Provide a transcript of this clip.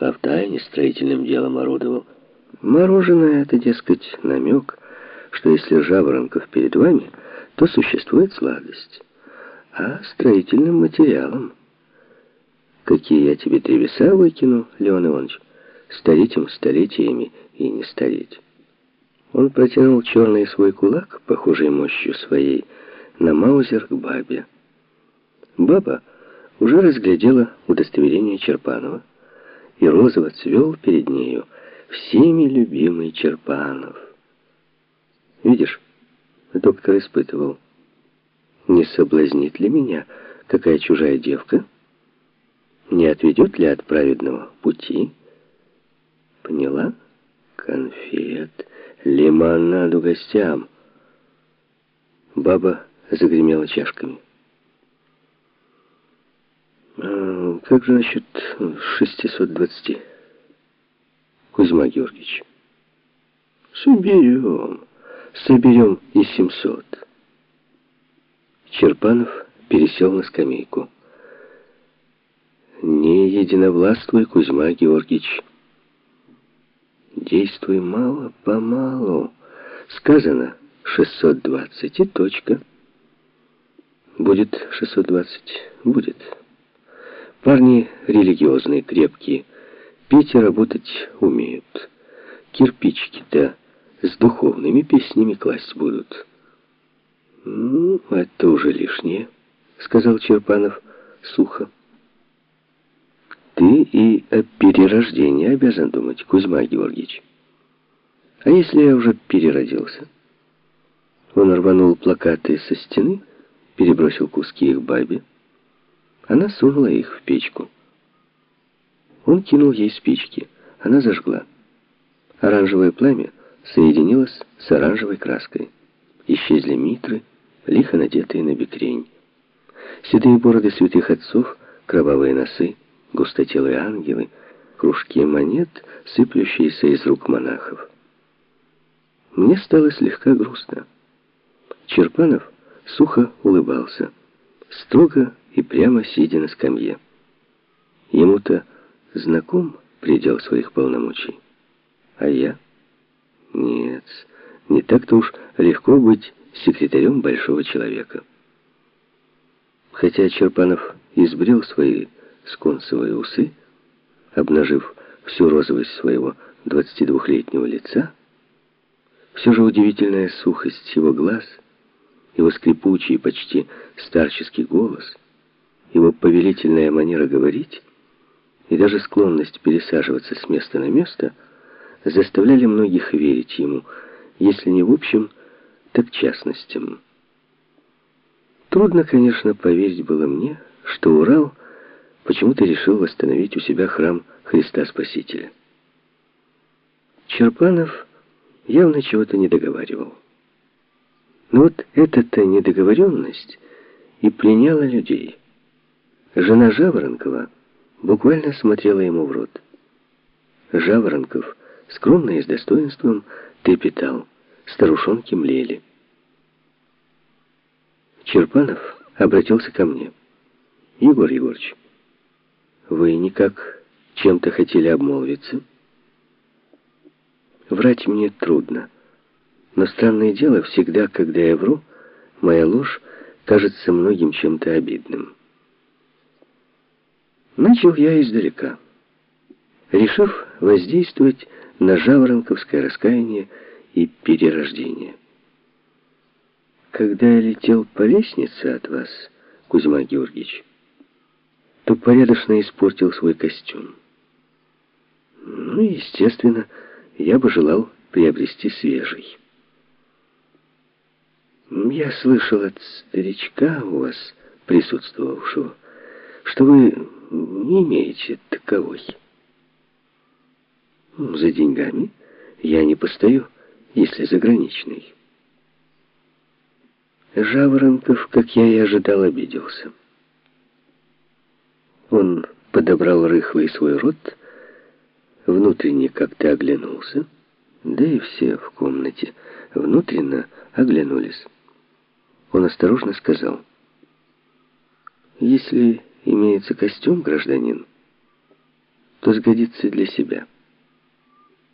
а втайне строительным делом орудовал. Мороженое — это, дескать, намек, что если жаворонков перед вами, то существует сладость. А строительным материалом... Какие я тебе древеса выкину, Леон Иванович? Стареть им столетиями и не стареть. Он протянул черный свой кулак, похожий мощью своей, на маузер к бабе. Баба уже разглядела удостоверение Черпанова, и розово цвел перед нею всеми любимый Черпанов. Видишь, доктор испытывал, не соблазнит ли меня какая чужая девка, не отведет ли от праведного пути. Поняла? Конфет, лимонаду гостям. Баба загремела чашками. Как же насчет 620? Кузьма Георгиевич. Соберем. Соберем и 700. Черпанов пересел на скамейку. Не единовластвуй, Кузьма Георгиевич. Действуй мало-помалу. Сказано 620 и точка. Будет 620. Будет. Парни религиозные, крепкие. Петь и работать умеют. Кирпичики-то с духовными песнями класть будут. «Ну, это уже лишнее», — сказал Черпанов сухо. «Ты и о перерождении обязан думать, Кузьма Георгиевич. А если я уже переродился?» Он рванул плакаты со стены, перебросил куски их бабе. Она сунула их в печку. Он кинул ей спички. Она зажгла. Оранжевое пламя соединилось с оранжевой краской. Исчезли митры, лихо надетые на бекрень. Седые бороды святых отцов, кровавые носы — густотелые ангелы, кружки монет, сыплющиеся из рук монахов. Мне стало слегка грустно. Черпанов сухо улыбался, строго и прямо сидя на скамье. Ему-то знаком предел своих полномочий. А я? Нет, не так-то уж легко быть секретарем большого человека. Хотя Черпанов избрил свои сконсовые усы, обнажив всю розовость своего 22-летнего лица, все же удивительная сухость его глаз, его скрипучий, почти старческий голос, его повелительная манера говорить и даже склонность пересаживаться с места на место заставляли многих верить ему, если не в общем, так частностям. Трудно, конечно, поверить было мне, что Урал — почему-то решил восстановить у себя храм Христа Спасителя. Черпанов явно чего-то не договаривал. Но вот эта-то недоговоренность и пленяла людей. Жена Жаворонкова буквально смотрела ему в рот. Жаворонков, скромно и с достоинством, трепетал, старушонки млели. Черпанов обратился ко мне. «Егор Егорович, вы никак чем-то хотели обмолвиться? Врать мне трудно. Но странное дело, всегда, когда я вру, моя ложь кажется многим чем-то обидным. Начал я издалека, решив воздействовать на жаворонковское раскаяние и перерождение. Когда я летел по лестнице от вас, Кузьма Георгиевич, то порядочно испортил свой костюм. Ну, естественно, я бы желал приобрести свежий. Я слышал от старичка у вас, присутствовавшего, что вы не имеете таковой. За деньгами я не постою, если заграничный. Жаворонков, как я и ожидал, обиделся. Он подобрал рыхлый свой рот, внутренне как-то оглянулся, да и все в комнате внутренно оглянулись. Он осторожно сказал, «Если имеется костюм, гражданин, то сгодится для себя.